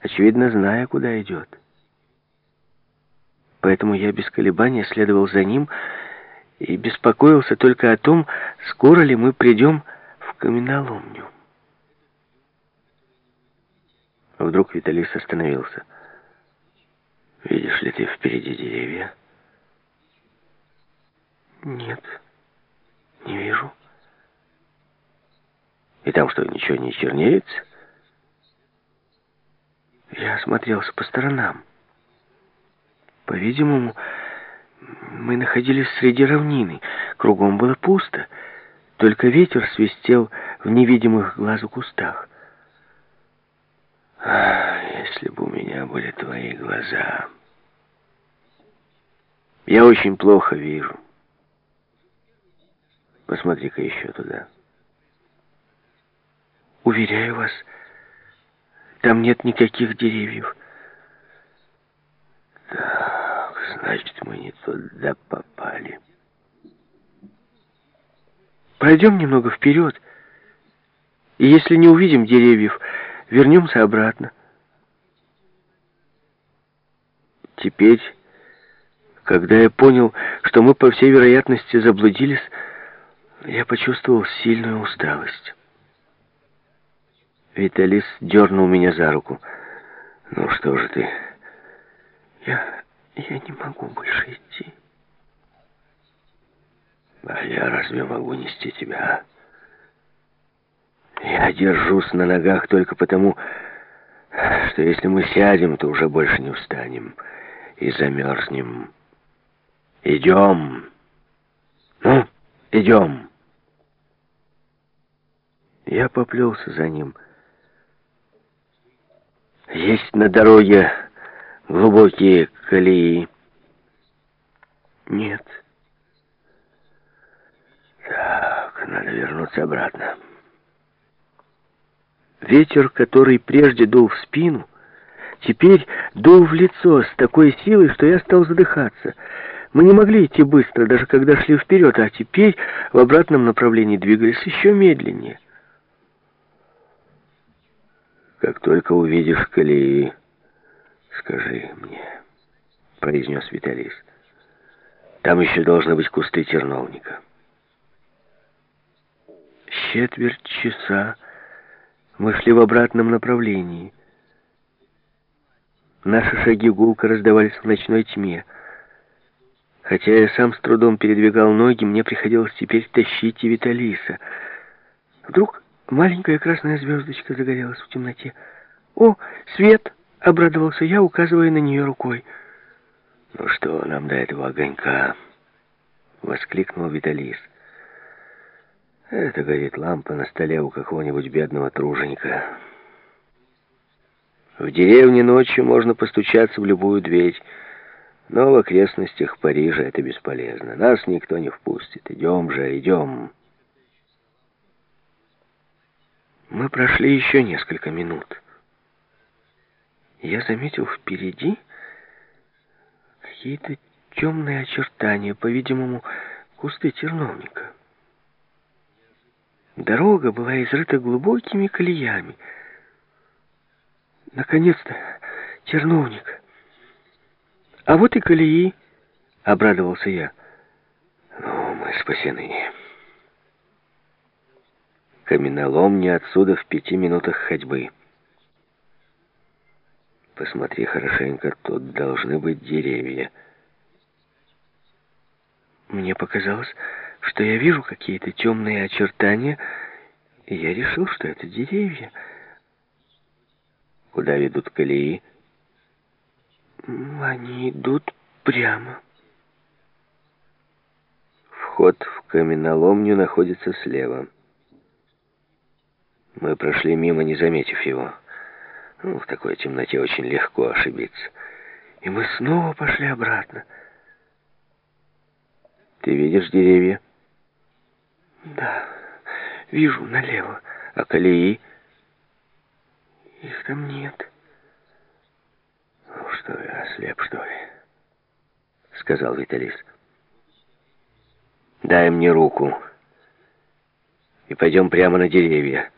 очевидно, зная, куда идет. Поэтому я без колебания следовал за ним и беспокоился только о том, скоро ли мы придем в каменоломню. Вдруг Виталис остановился. «Видишь ли ты впереди деревья?» «Нет, не вижу». «И там что, ничего не чернеется?» Я осмотрелся по сторонам. По-видимому, мы находились среди равнины. Кругом было пусто. Только ветер свистел в невидимых глазу кустах. А, если бы у меня были твои глаза. Я очень плохо вижу. Посмотри-ка еще туда. Уверяю вас, там нет никаких деревьев. Так, значит, мы не туда попали. Пройдем немного вперед, и если не увидим деревьев, вернемся обратно. Теперь, когда я понял, что мы, по всей вероятности, заблудились, я почувствовал сильную усталость. Виталис дернул меня за руку. «Ну что же ты?» «Я... я не могу больше идти». «А я разве могу нести тебя?» «Я держусь на ногах только потому, что если мы сядем, то уже больше не встанем и замерзнем. Идем! Ну, идем!» Я поплелся за ним. Есть на дороге глубокие колеи? Нет. Так, надо вернуться обратно. Ветер, который прежде дул в спину, теперь дул в лицо с такой силой, что я стал задыхаться. Мы не могли идти быстро, даже когда шли вперед, а теперь в обратном направлении двигались еще медленнее. «Как только увидишь колеи, скажи мне», — произнес Виталис. «Там еще должны быть кусты терновника». Четверть часа мы шли в обратном направлении. Наши шаги гулко раздавались в ночной тьме. Хотя я сам с трудом передвигал ноги, мне приходилось теперь тащить и Виталиса. Вдруг Маленькая красная звездочка загорелась в темноте. «О, свет!» — обрадовался я, указывая на нее рукой. «Ну что нам до этого огонька?» — воскликнул Виталис. «Это горит лампа на столе у какого-нибудь бедного труженика. В деревне ночью можно постучаться в любую дверь, но в окрестностях Парижа это бесполезно. Нас никто не впустит. Идем же, идем». Мы прошли еще несколько минут. Я заметил впереди какие-то темные очертания, по-видимому, кусты терновника. Дорога была изрыта глубокими колеями. Наконец-то терновник. А вот и колеи, обрадовался я. Ну, мы спасены. Каменоломня отсюда в пяти минутах ходьбы. Посмотри хорошенько, тут должны быть деревья. Мне показалось, что я вижу какие-то темные очертания, и я решил, что это деревья. Куда ведут колеи? Они идут прямо. Вход в каменоломню находится слева. Мы прошли мимо, не заметив его. Ну, в такой темноте очень легко ошибиться. И мы снова пошли обратно. Ты видишь деревья? Да, вижу налево. А колеи? Их там нет. Ну что, я ослеп, что ли? Сказал Виталис. Дай мне руку. И пойдем прямо на деревья.